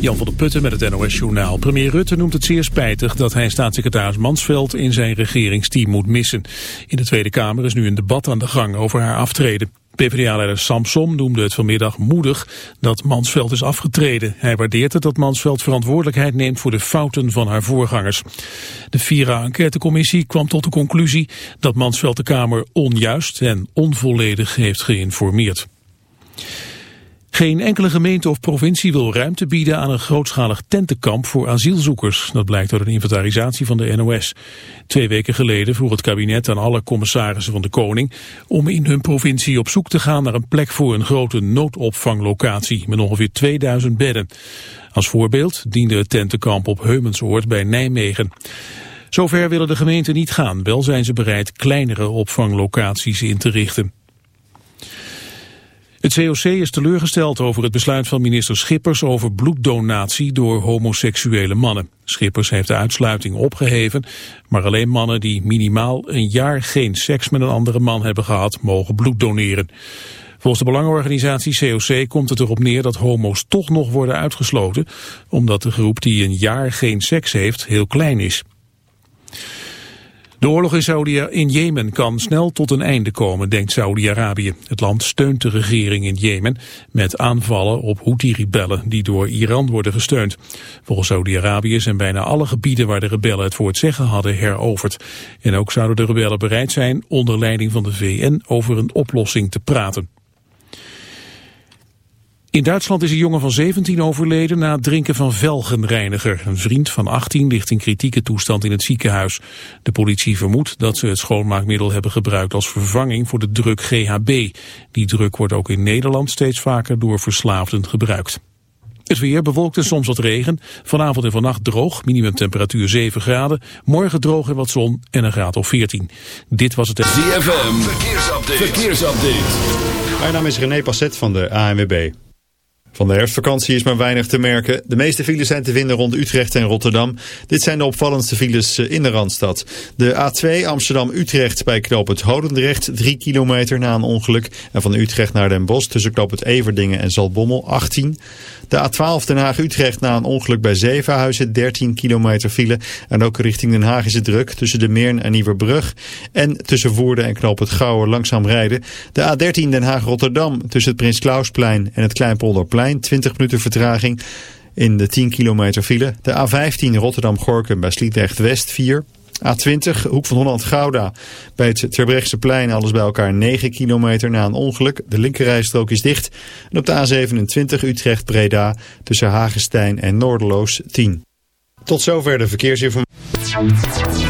Jan van der Putten met het NOS-journaal. Premier Rutte noemt het zeer spijtig dat hij staatssecretaris Mansveld in zijn regeringsteam moet missen. In de Tweede Kamer is nu een debat aan de gang over haar aftreden. PvdA-leider Samsom noemde het vanmiddag moedig dat Mansveld is afgetreden. Hij waardeert het dat Mansveld verantwoordelijkheid neemt voor de fouten van haar voorgangers. De Vira-enquêtecommissie kwam tot de conclusie dat Mansveld de Kamer onjuist en onvolledig heeft geïnformeerd. Geen enkele gemeente of provincie wil ruimte bieden aan een grootschalig tentenkamp voor asielzoekers. Dat blijkt uit een inventarisatie van de NOS. Twee weken geleden vroeg het kabinet aan alle commissarissen van de Koning om in hun provincie op zoek te gaan naar een plek voor een grote noodopvanglocatie met ongeveer 2000 bedden. Als voorbeeld diende het tentenkamp op Heumensoord bij Nijmegen. Zover willen de gemeenten niet gaan, wel zijn ze bereid kleinere opvanglocaties in te richten. Het COC is teleurgesteld over het besluit van minister Schippers over bloeddonatie door homoseksuele mannen. Schippers heeft de uitsluiting opgeheven, maar alleen mannen die minimaal een jaar geen seks met een andere man hebben gehad, mogen bloed doneren. Volgens de belangenorganisatie COC komt het erop neer dat homo's toch nog worden uitgesloten, omdat de groep die een jaar geen seks heeft heel klein is. De oorlog in, Saudi in Jemen kan snel tot een einde komen, denkt Saudi-Arabië. Het land steunt de regering in Jemen met aanvallen op Houthi-rebellen die door Iran worden gesteund. Volgens Saudi-Arabië zijn bijna alle gebieden waar de rebellen het voor het zeggen hadden heroverd. En ook zouden de rebellen bereid zijn onder leiding van de VN over een oplossing te praten. In Duitsland is een jongen van 17 overleden na het drinken van velgenreiniger. Een vriend van 18 ligt in kritieke toestand in het ziekenhuis. De politie vermoedt dat ze het schoonmaakmiddel hebben gebruikt als vervanging voor de druk GHB. Die druk wordt ook in Nederland steeds vaker door verslaafden gebruikt. Het weer bewolkt en soms wat regen. Vanavond en vannacht droog, minimumtemperatuur 7 graden. Morgen droog en wat zon en een graad of 14. Dit was het... ZFM, verkeersupdate. verkeersupdate. Mijn naam is René Passet van de ANWB. Van de herfstvakantie is maar weinig te merken. De meeste files zijn te vinden rond Utrecht en Rotterdam. Dit zijn de opvallendste files eh, in de Randstad. De A2 Amsterdam-Utrecht bij knoop het Hodendrecht 3 kilometer na een ongeluk. En van Utrecht naar Den Bosch tussen knoop het Everdingen en Zaltbommel 18 de A12 Den Haag-Utrecht na een ongeluk bij Zevenhuizen, 13 kilometer file. En ook richting Den Haag is het druk tussen de Meern en Nieuwerbrug. En tussen Woerden en Knoop het langzaam rijden. De A13 Den Haag-Rotterdam tussen het Prins Klausplein en het Kleinpolderplein, 20 minuten vertraging in de 10 kilometer file. De A15 Rotterdam-Gorkum bij Sliedrecht West 4. A20, Hoek van Holland-Gouda. Bij het plein alles bij elkaar 9 kilometer na een ongeluk. De linkerrijstrook is dicht. En op de A27 Utrecht-Breda tussen Hagestein en Noorderloos 10. Tot zover de verkeersinformatie.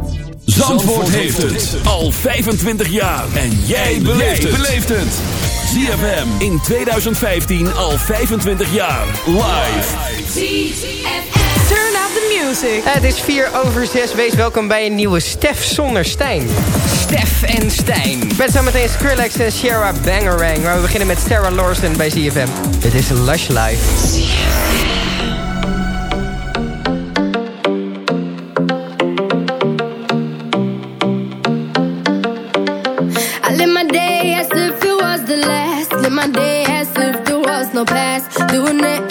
Zandvoort heeft het al 25 jaar. En jij beleeft het. ZFM in 2015 al 25 jaar. Live. Turn up the music. Het is 4 over 6. Wees welkom bij een nieuwe Stef zonder Stijn. Stef en Stijn. Met zometeen Skrillex en Sierra Bangerang. Maar we beginnen met Sarah Lawson bij ZFM. Dit is Lush Life. No past. Doing it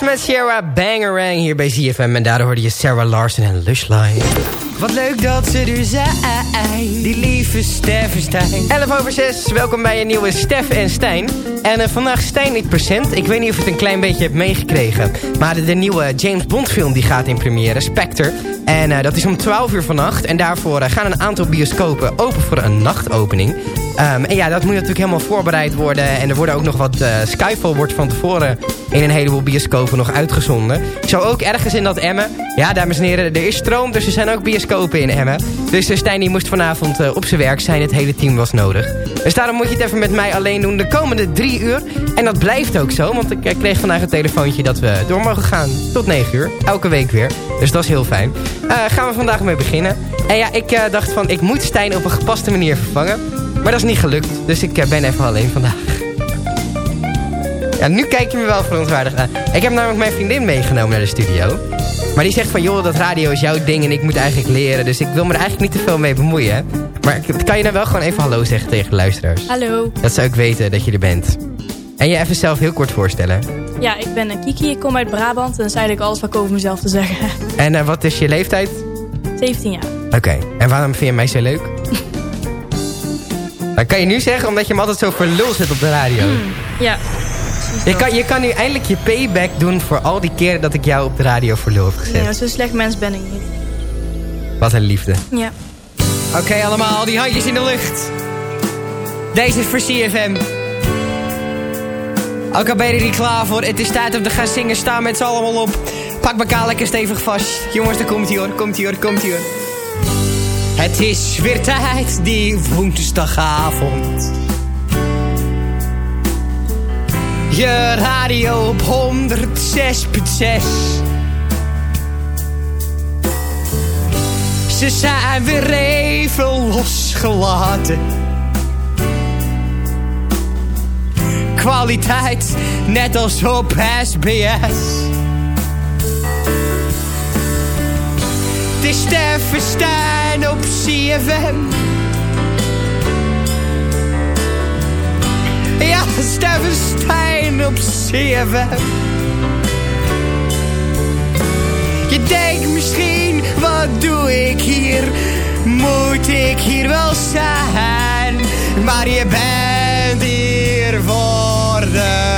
met Sierra Bangerang hier bij ZFM. En daardoor hoorde je Sarah Larsen en Lush Live. Wat leuk dat ze er zijn, die lieve Stef en Stijn. 11 over 6, welkom bij een nieuwe Stef en Stijn. En uh, vandaag Stijn niet percent. Ik weet niet of je het een klein beetje hebt meegekregen. Maar de, de nieuwe James Bond film die gaat in première, Spectre. En uh, dat is om 12 uur vannacht. En daarvoor uh, gaan een aantal bioscopen open voor een nachtopening. Um, en ja, dat moet natuurlijk helemaal voorbereid worden. En er worden ook nog wat... Uh, Skyfall wordt van tevoren in een heleboel bioscopen nog uitgezonden. Ik zou ook ergens in dat Emmen... Ja, dames en heren, er is stroom, dus er zijn ook bioscopen in Emmen. Dus Stijn die moest vanavond uh, op zijn werk zijn. Het hele team was nodig. Dus daarom moet je het even met mij alleen doen de komende drie uur. En dat blijft ook zo, want ik kreeg vandaag een telefoontje dat we door mogen gaan tot negen uur. Elke week weer. Dus dat is heel fijn. gaan we vandaag mee beginnen. En ja, ik dacht van, ik moet Stijn op een gepaste manier vervangen. Maar dat is niet gelukt, dus ik ben even alleen vandaag. Ja, nu kijk je me wel verontwaardigd aan. Ik heb namelijk mijn vriendin meegenomen naar de studio. Maar die zegt van, joh, dat radio is jouw ding en ik moet eigenlijk leren. Dus ik wil me er eigenlijk niet te veel mee bemoeien. Maar kan je nou wel gewoon even hallo zeggen tegen de luisteraars? Hallo. Dat zou ik weten dat je er bent. En je even zelf heel kort voorstellen. Ja, ik ben Kiki, ik kom uit Brabant. En dat is eigenlijk alles wat ik over mezelf te zeggen. En uh, wat is je leeftijd? 17 jaar. Oké, en waarom vind je mij zo leuk? Dat kan je nu zeggen omdat je hem altijd zo voor lul zit op de radio. Mm, ja. Je kan, je kan nu eindelijk je payback doen voor al die keren dat ik jou op de radio voor lul heb gezet. Ja, zo slecht mens ben ik niet. Wat een liefde. Ja. Oké allemaal, die handjes in de lucht. Deze is voor CFM. Ook al ben je er niet klaar voor, het is tijd om te gaan zingen. Staan met z'n allemaal op. Pak elkaar lekker stevig vast. Jongens, daar komt hij hoor, komt hij hoor, komt hij hoor. Het is weer tijd, die woensdagavond. Je radio op 106.6. Ze zijn weer even losgelaten. Kwaliteit, net als op SBS. Het is Stijn op CFM. Ja, Steffen Stijn op CFM. Je denkt misschien, wat doe ik hier? Moet ik hier wel zijn? Maar je bent hier voor de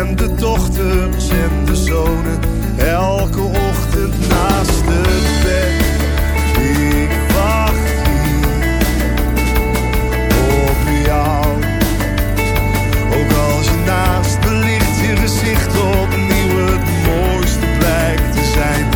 En de dochters en de zonen, elke ochtend naast het bed. Ik wacht hier op jou. Ook als je naast me ligt, je gezicht opnieuw het mooiste blijkt te zijn.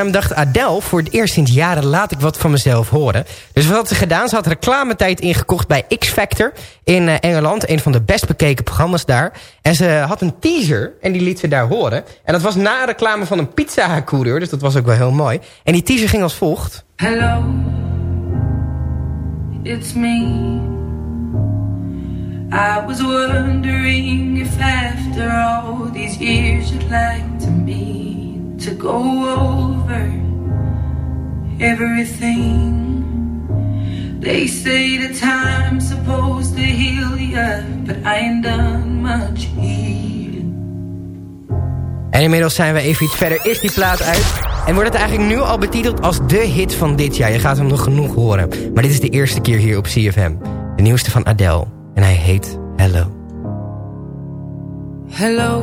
Ehm, dacht Adele... voor het eerst sinds jaren laat ik wat van mezelf horen. Dus wat had ze gedaan? Ze had reclametijd ingekocht bij X-Factor... in eh, Engeland, een van de best bekeken programma's daar. En ze had een teaser en die liet ze daar horen. En dat was na een reclame van een pizza-coureur... dus dat was ook wel heel mooi. En die teaser ging als volgt. Hello, it's me. I was wondering if after all these years you'd like to me to go over everything. They say the time's supposed to heal you, but I ain't done much healing. En inmiddels zijn we even iets verder. Is die plaat uit? En wordt het eigenlijk nu al betiteld als de hit van dit jaar. Je gaat hem nog genoeg horen. Maar dit is de eerste keer hier op CFM. De nieuwste van Adele. En hij heet Hello. Hello.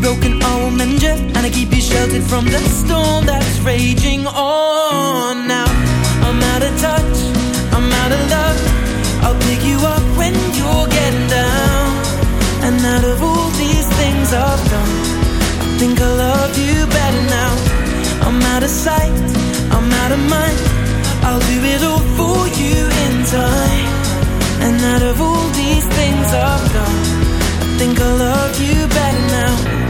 If broken, will mend you, and I keep you sheltered from the storm that's raging on. Now I'm out of touch, I'm out of love. I'll pick you up when you're getting down. And out of all these things I've done, I think I love you better now. I'm out of sight, I'm out of mind. I'll do it all for you in time. And out of all these things I've done, I think I love you better now.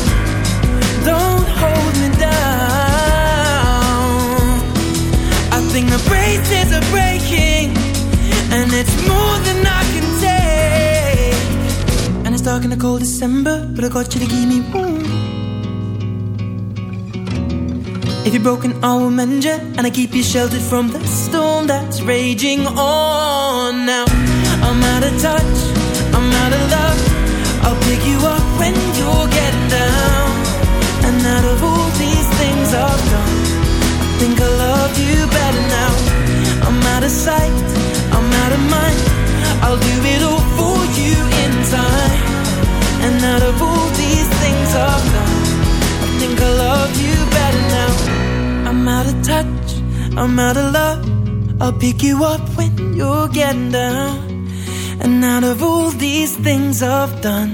Dark in the cold December, but I got you to keep me warm. If you're broken, I will mend you, and I keep you sheltered from the storm that's raging on. Now I'm out of touch, I'm out of love. I'll pick you up when you're getting down. And out of all these things I've done, I think I love you better now. I'm out of sight, I'm out of mind. I'll do it all for you. And out of all these things I've done, I think I love you better now. I'm out of touch, I'm out of love. I'll pick you up when you're getting down. And out of all these things I've done,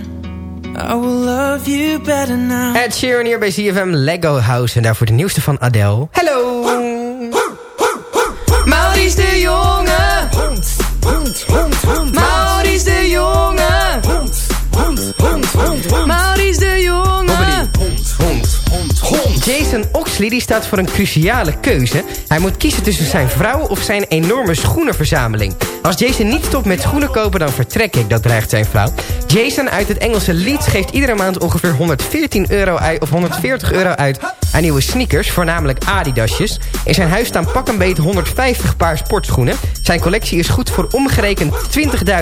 I will love you better now. Ed Sheeran hier bij ZFM Lego House. En daarvoor de nieuwste van Adele. Hallo! Maurice de Jonge! Hond, hond, hond, hond. Maurice de Jonge! Hond, hond, hond. Maurice de Jonge! Hond, hond, Jason Oxley die staat voor een cruciale keuze. Hij moet kiezen tussen zijn vrouw of zijn enorme schoenenverzameling. Als Jason niet stopt met schoenen kopen, dan vertrek ik, dat dreigt zijn vrouw. Jason uit het Engelse Leeds geeft iedere maand ongeveer 114 euro uit, of 140 euro uit aan nieuwe sneakers, voornamelijk Adidasjes. In zijn huis staan pak een beet 150 paar sportschoenen. Zijn collectie is goed voor omgerekend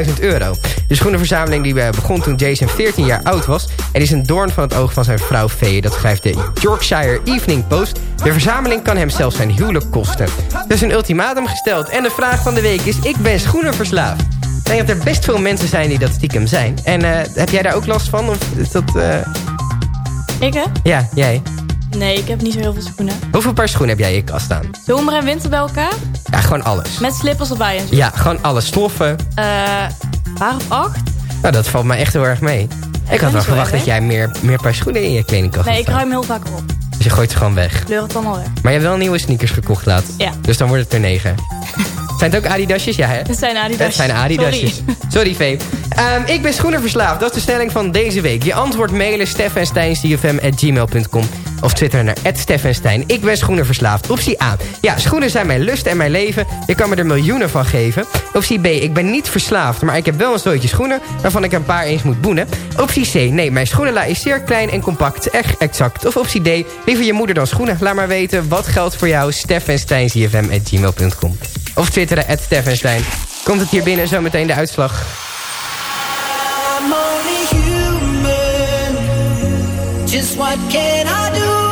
20.000 euro. De schoenenverzameling die eh, begon toen Jason 14 jaar oud was... en is een doorn van het oog van zijn vrouw Vee. Dat schrijft de Yorkshire Evening Post. De verzameling kan hem zelfs zijn huwelijk kosten. Er is een ultimatum gesteld en de vraag van de week is... ik ben schoenenverslaafd. Ik denk dat er best veel mensen zijn die dat stiekem zijn. En uh, heb jij daar ook last van? Of is dat... Uh... Ik hè? Ja, jij. Nee, ik heb niet zo heel veel schoenen. Hoeveel paar schoenen heb jij in je kast staan? Zomer en winter bij elkaar? Ja, gewoon alles. Met slippers erbij en zo? Ja, gewoon alles. Sloffen? Uh, paar of acht? Nou, dat valt mij echt heel erg mee. Ik had wel verwacht dat jij meer, meer paar schoenen in je kledingkast Nee, ik ruim heel vaak op. Dus je gooit ze gewoon weg? Kleur het allemaal weg. Maar je hebt wel nieuwe sneakers gekocht laat. Ja. Dus dan wordt het er negen. Zijn het ook Adidasjes? Ja, hè? Het zijn Adidasjes. Het zijn Adidasjes. Sorry, Sorry Vee. Um, ik ben schoenenverslaafd. Dat is de stelling van deze week. Je antwoord mailen steffensteincfm.gmail.com of twitter naar @steffenstein. Ik ben schoenenverslaafd. Optie A. Ja, schoenen zijn mijn lust en mijn leven. Je kan me er miljoenen van geven. Optie B. Ik ben niet verslaafd, maar ik heb wel een stootje schoenen... waarvan ik een paar eens moet boenen. Optie C. Nee, mijn schoenenla is zeer klein en compact. Echt exact. Of optie D. Liever je moeder dan schoenen. Laat maar weten wat geldt voor jou. steffensteincfm.gmail.com of twitteren Steffenstein. Komt het hier binnen, zometeen de uitslag. Just what can I do?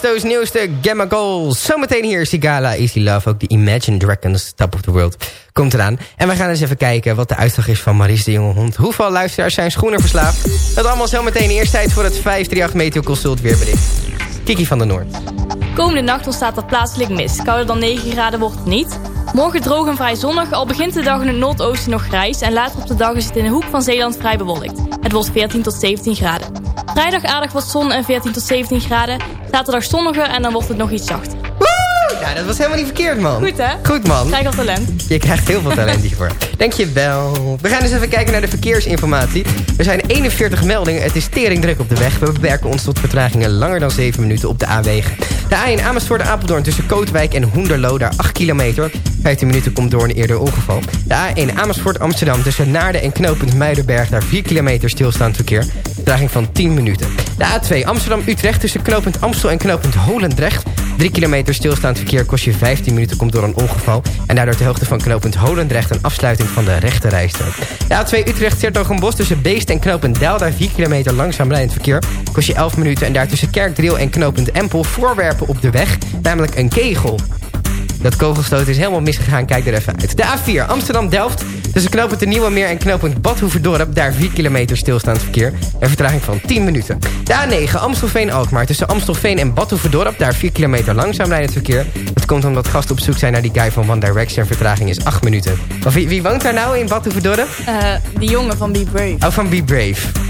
Chesto's nieuwste Gamma Goals. Zometeen hier Sigala, Easy Love, ook de Imagine Dragons Top of the World komt eraan. En we gaan eens even kijken wat de uitslag is van Maries de Jonge Hond. Hoeveel luisteraars zijn schoenen verslaafd? Dat allemaal zometeen eerst tijd voor het 538 Meteo Consult weerbericht. Kiki van der Noord. Komende nacht ontstaat er plaatselijk mist. Kouder dan 9 graden wordt het niet. Morgen droog en vrij zonnig, al begint de dag in het noordoosten nog grijs... en later op de dag is het in de hoek van Zeeland vrij bewolkt. Het wordt 14 tot 17 graden. Vrijdag aardig wat zon en 14 tot 17 graden. Zaterdag zonniger en dan wordt het nog iets zacht. Ja, dat was helemaal niet verkeerd, man. Goed, hè? Goed, man. Krijg al talent. Je krijgt heel veel talent hiervoor. Dankjewel. We gaan eens even kijken naar de verkeersinformatie. Er zijn 41 meldingen. Het is tering druk op de weg. We beperken ons tot vertragingen langer dan 7 minuten op de A-wegen. De A1 Amersfoort Apeldoorn tussen Kootwijk en Hoenderloo, daar 8 kilometer. 15 minuten komt door een eerder ongeval. De A1 Amersfoort Amsterdam tussen Naarden en knooppunt Muidenberg, daar 4 kilometer stilstaand verkeer. Vertraging van 10 minuten. De A2 Amsterdam Utrecht tussen knooppunt Amstel en knooppunt Holendrecht. 3 kilometer stilstaand verkeer kost je 15 minuten, komt door een ongeval. En daardoor ter hoogte van knooppunt Holendrecht een afsluiting van de rechte rijstrook. De A2 Utrecht Sertogenbos tussen Beest en knooppunt Delda 4 kilometer langzaam rijdend verkeer. Kost je 11 minuten en daar tussen Kerkdriel en knooppunt Empel voorwerpen op de weg. Namelijk een kegel. Dat kogelstoot is helemaal misgegaan, kijk er even uit. De A4 Amsterdam-Delft tussen knooppunt de Nieuwe Meer en knooppunt Badhoevedorp. Daar 4 kilometer stilstaand verkeer. En vertraging van 10 minuten. De A9 Amstelveen-Alkmaar tussen Amstelveen en Badhoevedorp. Daar 4 kilometer langzaam rijdend verkeer. Dat komt omdat gasten op zoek zijn naar die guy van One Direction. Vertraging is 8 minuten. Wie, wie woont daar nou in Badhoevedorp? Uh, die jongen van Be Brave. Oh, van Be Brave.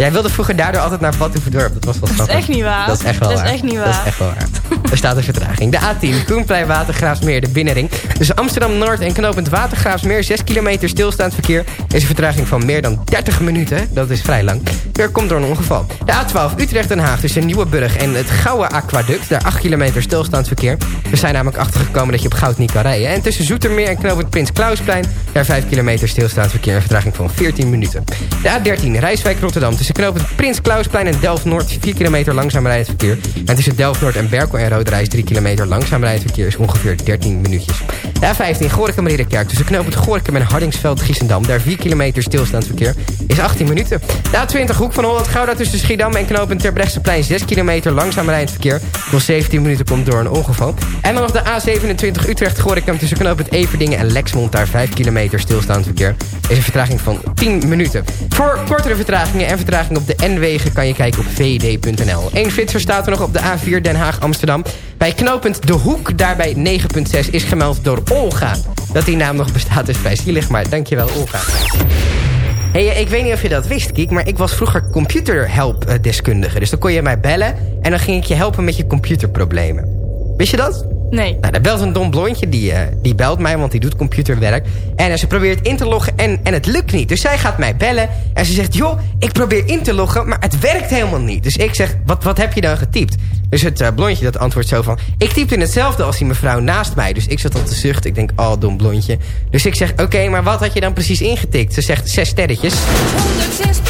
Jij wilde vroeger daardoor altijd naar Badhoevedorp. Dat was wel Dat is echt niet waar. Dat is echt wel dat waar. Is echt niet waar. Dat is echt wel waar. er staat een vertraging. De A10, Koenplein Watergraafsmeer, de binnenring. Tussen Amsterdam-Noord en knooppunt Watergraafsmeer... 6 kilometer stilstaand verkeer. Is een vertraging van meer dan 30 minuten. Dat is vrij lang. Er komt door een ongeval. De A12, Utrecht-Den Haag tussen Nieuweburg en het Gouwe Aquaduct. Daar 8 kilometer stilstaand verkeer. We zijn namelijk achtergekomen dat je op goud niet kan rijden. En tussen Zoetermeer en knooppunt Prins Klausplein... daar 5 kilometer stilstaand verkeer. Een vertraging van 14 minuten. De A13, Rijswijk-Rotterdam tussen knooppunt Prins Klausplein en Delft-Noord 4 kilometer langzaam rijdend verkeer. En tussen Delft-Noord en Berkel en Roderijs 3 kilometer langzaam rijdend verkeer is ongeveer 13 minuutjes. De A15 Gorinchem Ridderkerk tussen knooppunt Gorinchem en Hardingsveld Giessendam. Daar 4 kilometer stilstaand verkeer is 18 minuten. De A20 Hoek van Holland Gouda tussen Schiedam en knooppunt Terbrechtseplein 6 kilometer langzaam rijdend verkeer. Nog 17 minuten komt door een ongeval. En dan nog de A27 Utrecht Gorinchem tussen knooppunt Everdingen en Lexmond. Daar 5 kilometer stilstaand verkeer is een vertraging van 10 minuten. Voor kortere vertragingen en vertragingen op de N-wegen kan je kijken op vd.nl. Eén flitser staat er nog op de A4 Den Haag-Amsterdam. Bij knooppunt De Hoek, daarbij 9.6, is gemeld door Olga. Dat die naam nog bestaat is vrij zielig, maar dankjewel Olga. Hey, ik weet niet of je dat wist, Kiek, maar ik was vroeger computerhelpdeskundige. Dus dan kon je mij bellen en dan ging ik je helpen met je computerproblemen. Wist je dat? Nee. Nou, dat belt een dom blondje, die, eh, die belt mij, want die doet computerwerk. En ze probeert in te loggen en, en het lukt niet. Dus zij gaat mij bellen en ze zegt... joh, ik probeer in te loggen, maar het werkt helemaal niet. Dus ik zeg, wat, wat heb je dan getypt? Dus het eh, blondje dat antwoordt zo van... ik typte in hetzelfde als die mevrouw naast mij. Dus ik zat al te zuchten. Ik denk, oh, dom blondje. Dus ik zeg, oké, maar wat had je dan precies ingetikt? Ze zegt, zes sterretjes. 106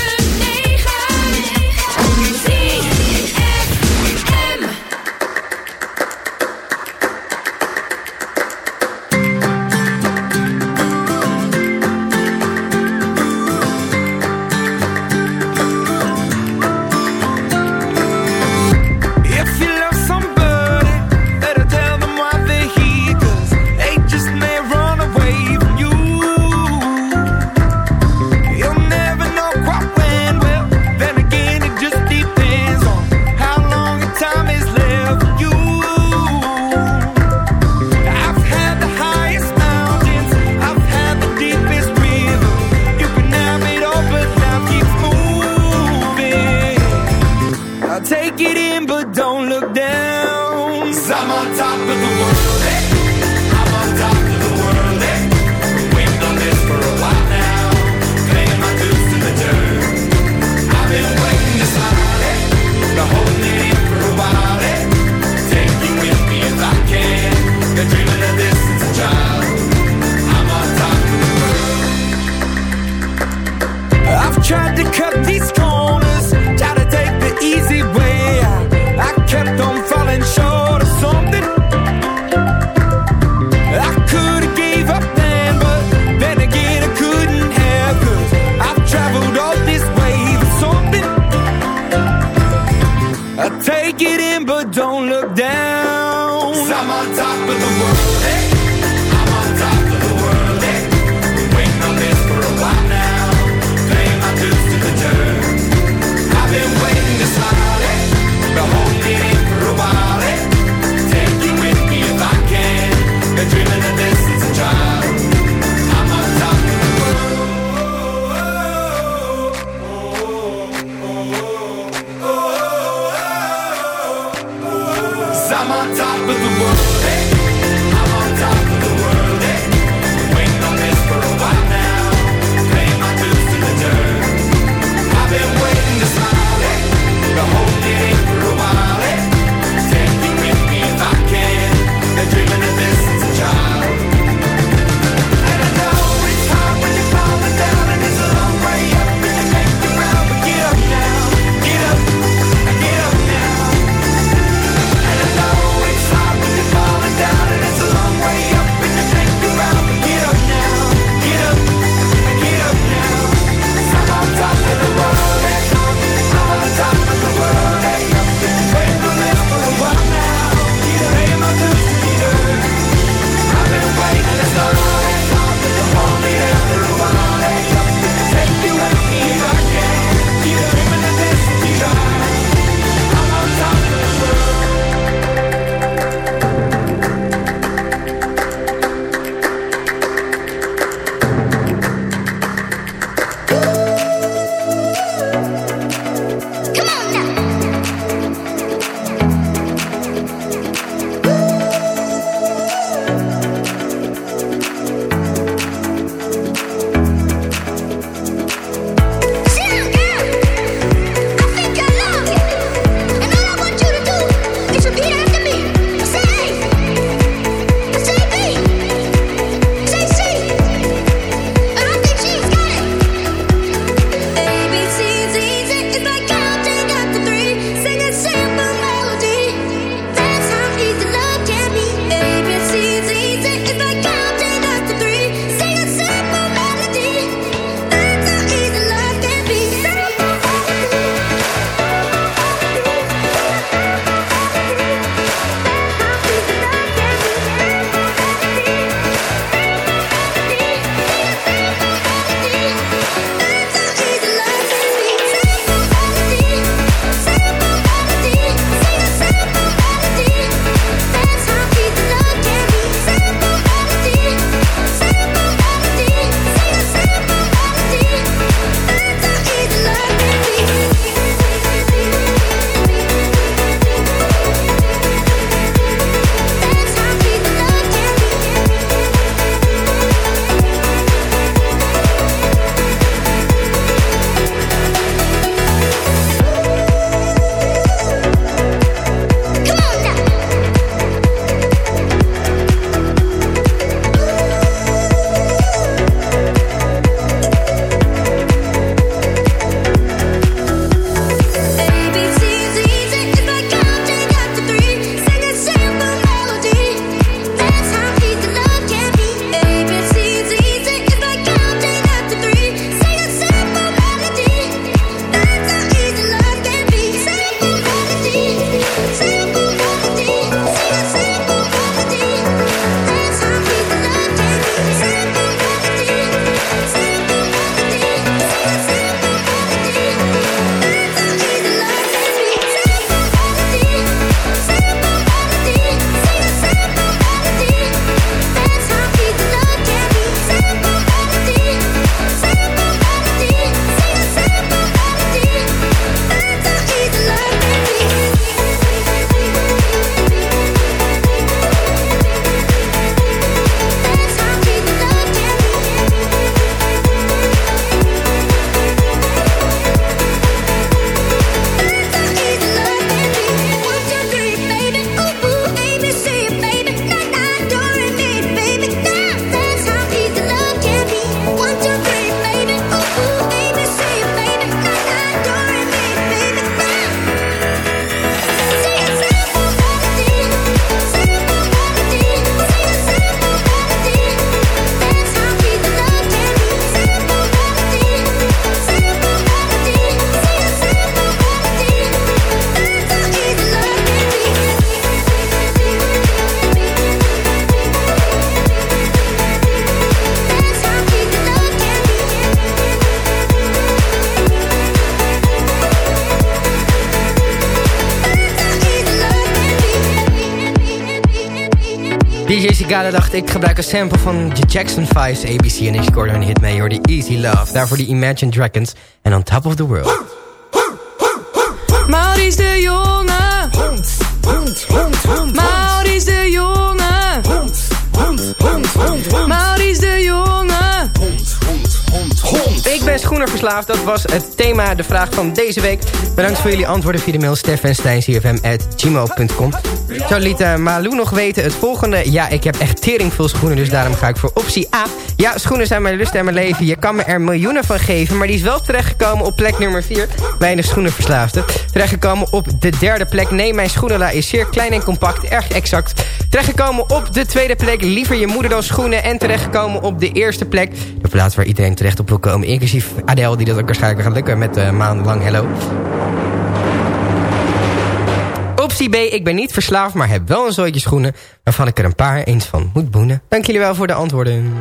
Gala dacht ik gebruik een sample van The Jackson 5's ABC en ik scoorde een hit mee hoor, die Easy Love. Daarvoor die Imagine Dragons en On Top of the World. Maurice de Jonge. Hond, hond, hond, hond. Maurice de Jonge. Hond, hond, hond, hond. Maurice de Jonge. Ik ben schoenerverslaafd. Dat was het thema, de vraag van deze week. Bedankt voor jullie antwoorden via de mail steffensteincfm.gmail.com Zo liet uh, Malou nog weten het volgende. Ja, ik heb echt tering veel schoenen, dus daarom ga ik voor optie A. Ja, schoenen zijn mijn lust en mijn leven. Je kan me er miljoenen van geven, maar die is wel terechtgekomen op plek nummer 4. Weinig schoenenverslaafden. Terechtgekomen op de derde plek. Nee, mijn schoenenla is zeer klein en compact, erg exact. Terechtgekomen op de tweede plek. Liever je moeder dan schoenen. En terechtgekomen op de eerste plek. De plaats waar iedereen terecht op wil komen. Inclusief Adele, die dat ook waarschijnlijk gaat lukken met uh, maandenlang Hello. Optie B, ik ben niet verslaafd, maar heb wel een zooitje schoenen... waarvan ik er een paar eens van moet boenen. Dank jullie wel voor de antwoorden.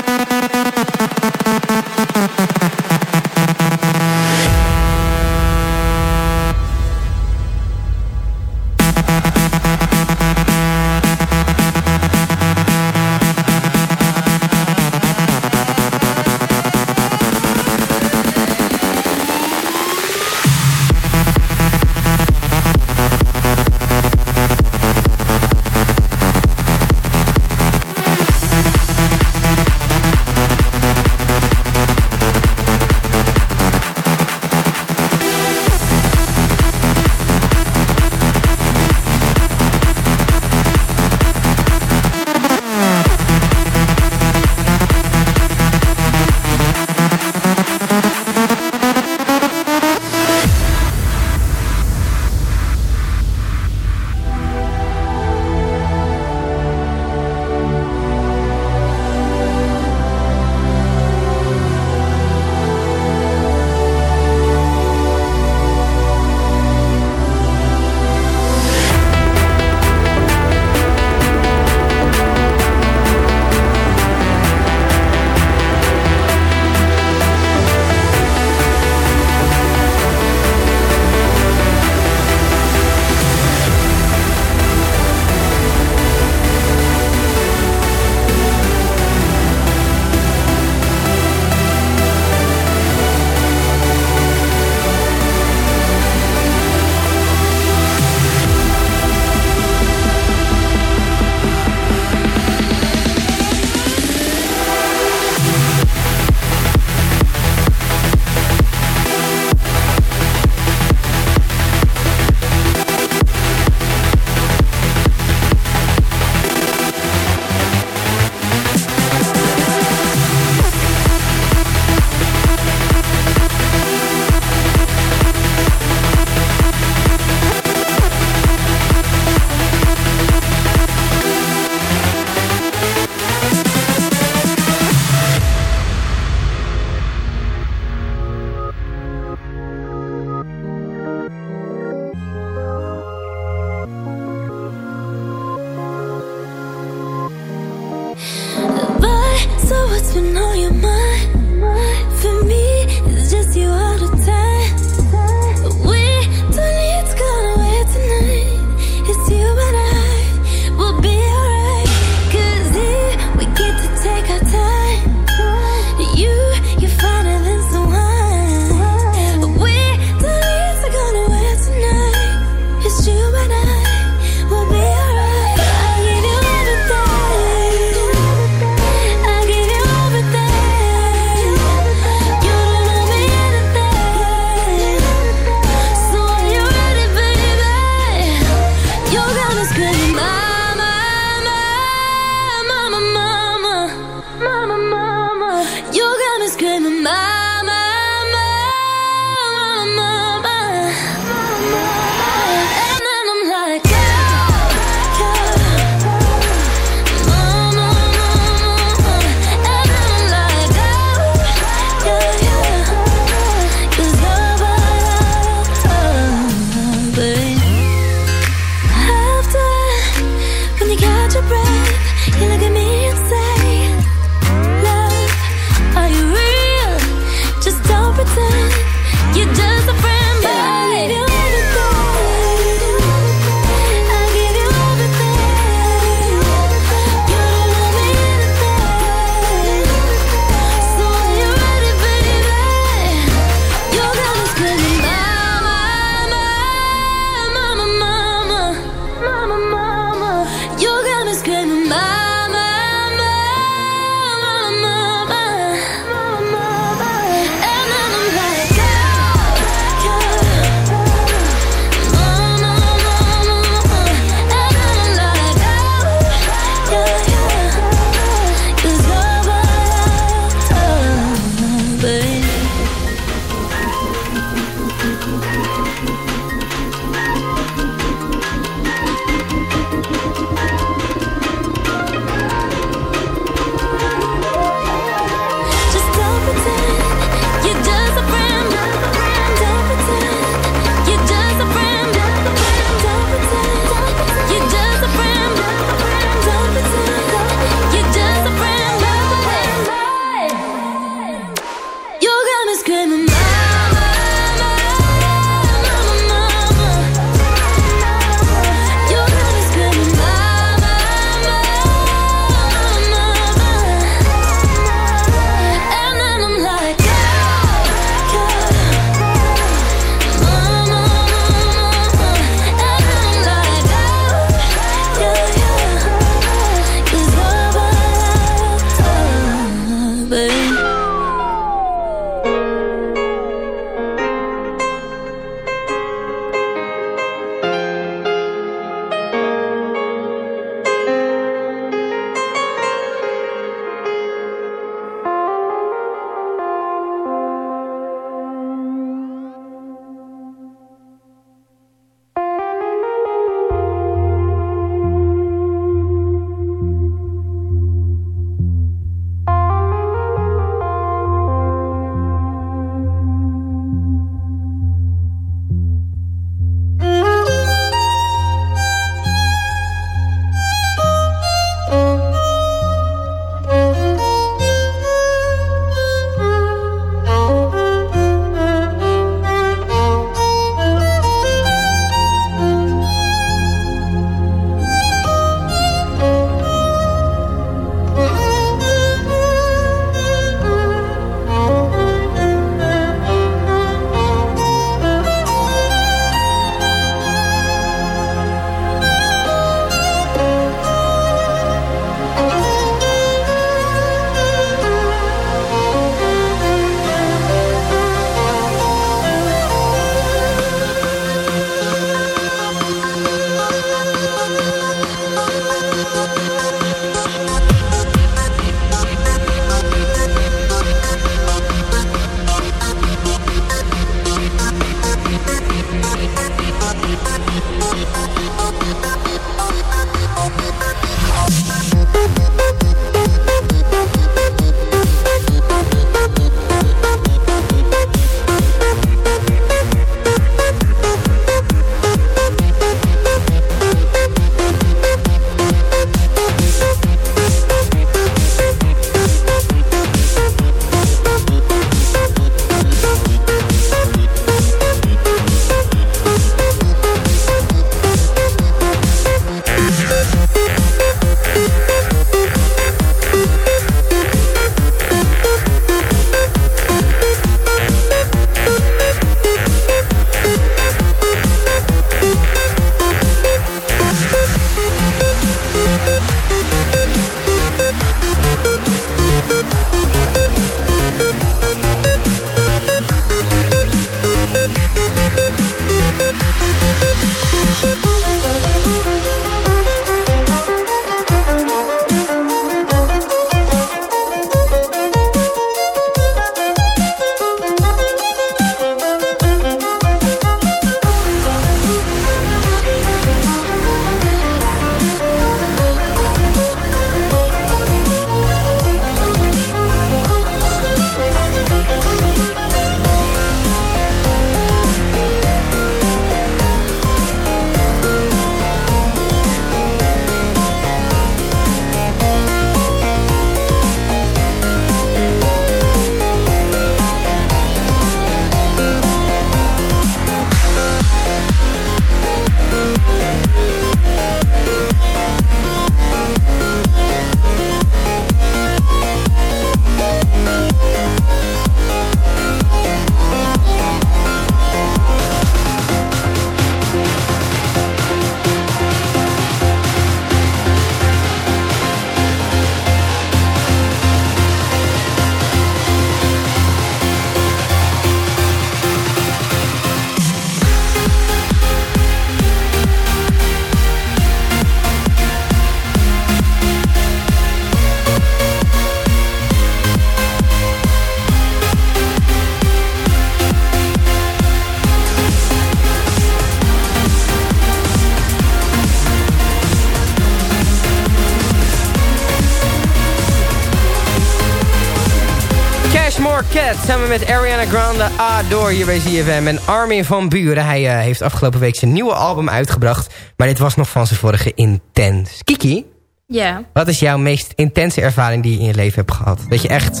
Cat samen met Ariana Grande Adore hier bij ZFM. En Armin van Buren, hij uh, heeft afgelopen week zijn nieuwe album uitgebracht. Maar dit was nog van zijn vorige Intens. Kiki? Ja? Wat is jouw meest intense ervaring die je in je leven hebt gehad? Dat je echt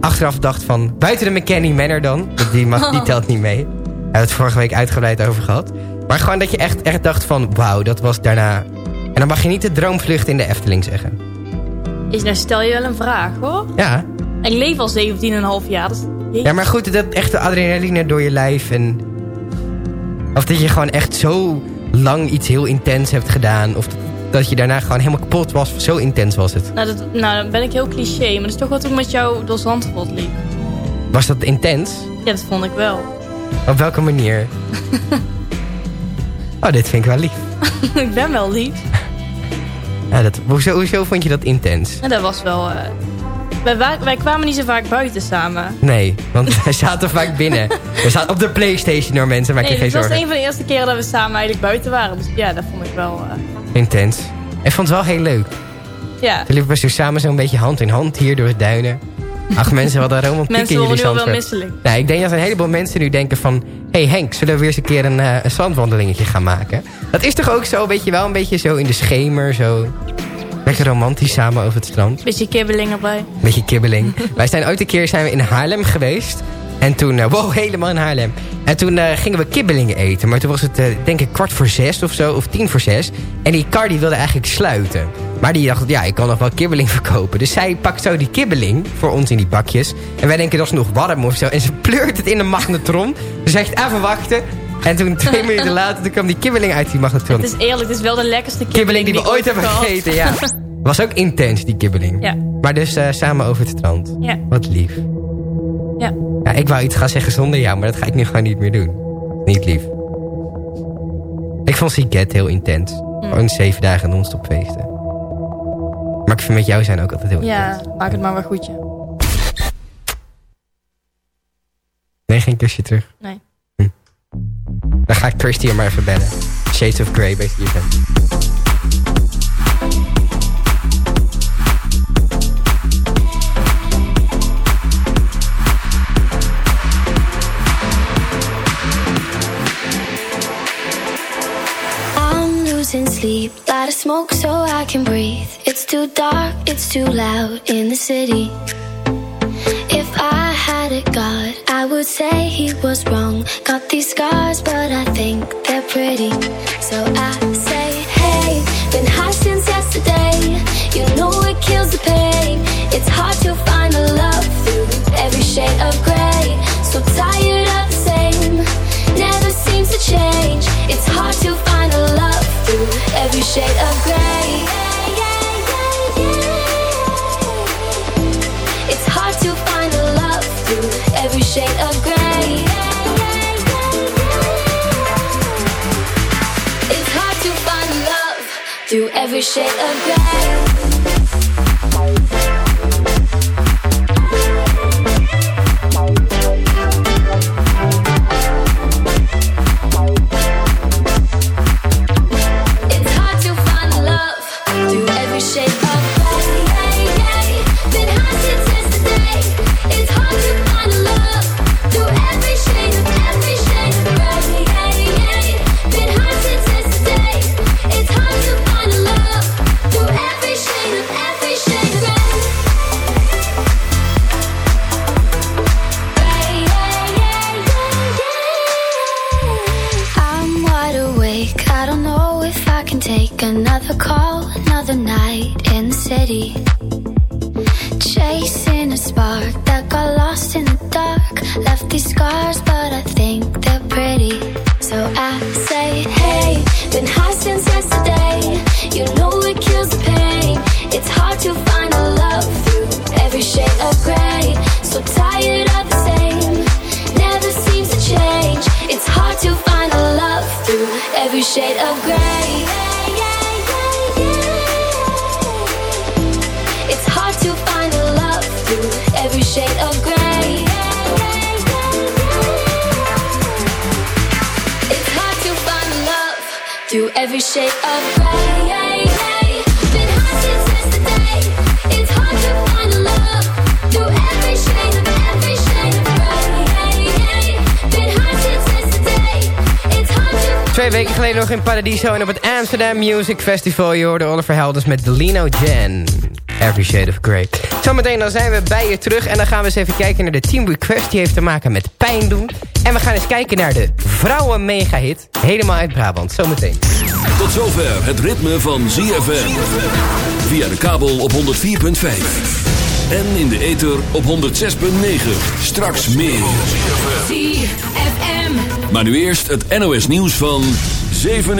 achteraf dacht van... Buiten de McKenny Manor dan, die, mag, die telt niet mee. Daar hebben we het vorige week uitgebreid over gehad. Maar gewoon dat je echt, echt dacht van... Wauw, dat was daarna... En dan mag je niet de droomvlucht in de Efteling zeggen. Is, nou stel je wel een vraag hoor. Ja. Ik leef al 17,5 jaar. Dus ja, maar goed, dat echte adrenaline door je lijf. En... Of dat je gewoon echt zo lang iets heel intens hebt gedaan. Of dat je daarna gewoon helemaal kapot was. Zo intens was het. Nou, dat, nou dan ben ik heel cliché. Maar dat is toch wat ik met jou door Zandvoort liep. Was dat intens? Ja, dat vond ik wel. Op welke manier? oh, dit vind ik wel lief. ik ben wel lief. Ja, dat, hoezo, hoezo vond je dat intens? Ja, dat was wel... Uh, wij, wij, kwamen niet zo vaak buiten samen. Nee, want wij zaten vaak binnen. We zaten op de Playstation door mensen, maak je geen zorgen. Het was een van de eerste keren dat we samen eigenlijk buiten waren. Dus ja, dat vond ik wel... Uh... Intens. Ik vond het wel heel leuk. Ja. We liepen zo samen zo'n beetje hand in hand hier door het duinen. Ach, mensen hadden romantiek mensen in jullie worden nu wel misselijk. Nou, ik denk dat een heleboel mensen nu denken van... hey Henk, zullen we weer eens een keer een, uh, een zandwandelingetje gaan maken? Dat is toch ook zo, weet je wel, een beetje zo in de schemer, zo... Lekker romantisch samen over het strand. Beetje kibbeling erbij. Beetje kibbeling. Wij zijn ooit een keer zijn we in Haarlem geweest. En toen, uh, wow, helemaal in Haarlem. En toen uh, gingen we kibbelingen eten. Maar toen was het, uh, denk ik, kwart voor zes of zo. Of tien voor zes. En die kar die wilde eigenlijk sluiten. Maar die dacht, ja, ik kan nog wel kibbeling verkopen. Dus zij pakt zo die kibbeling voor ons in die bakjes. En wij denken, dat is nog warm of zo. En ze pleurt het in de magnetron. Ze zegt, even wachten. En toen twee minuten later toen kwam die kibbeling uit die magnetron. Het is eerlijk, het is wel de lekkerste kibbeling, kibbeling die, we ooit hebben gegeten. Ja. Was ook intens, die kibbeling. Ja. Maar dus uh, samen over het strand. Ja. Wat lief. Ja. ja. Ik wou iets gaan zeggen zonder jou, maar dat ga ik nu gewoon niet meer doen. Niet lief. Ik vond Siget heel intens. Mm. Gewoon zeven dagen non-stop feesten. Maar ik vind met jou zijn ook altijd heel ja, intens. Ja, maak het maar wel goedje. Nee, geen kusje terug? Nee. Hm. Dan ga ik Christy maar even bellen. Shades of Grey bij Steven. Sleep. Light a smoke so I can breathe. It's too dark, it's too loud in the city. If I had a god, I would say he was wrong. Got these scars, but I think they're pretty. So I It's hard to find love through every shade of gray. It's hard to find love through every shade of gray. Amsterdam Music Festival. Je hoorde Oliver Helders met Lino Jen. Every Shade of Grey. Zometeen dan zijn we bij je terug. En dan gaan we eens even kijken naar de team request. Die heeft te maken met pijn doen. En we gaan eens kijken naar de vrouwen mega hit. Helemaal uit Brabant. Zometeen. Tot zover het ritme van ZFM. Via de kabel op 104.5. En in de ether op 106.9. Straks meer. ZFM. Maar nu eerst het NOS nieuws van 7